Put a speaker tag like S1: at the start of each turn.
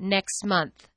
S1: next month.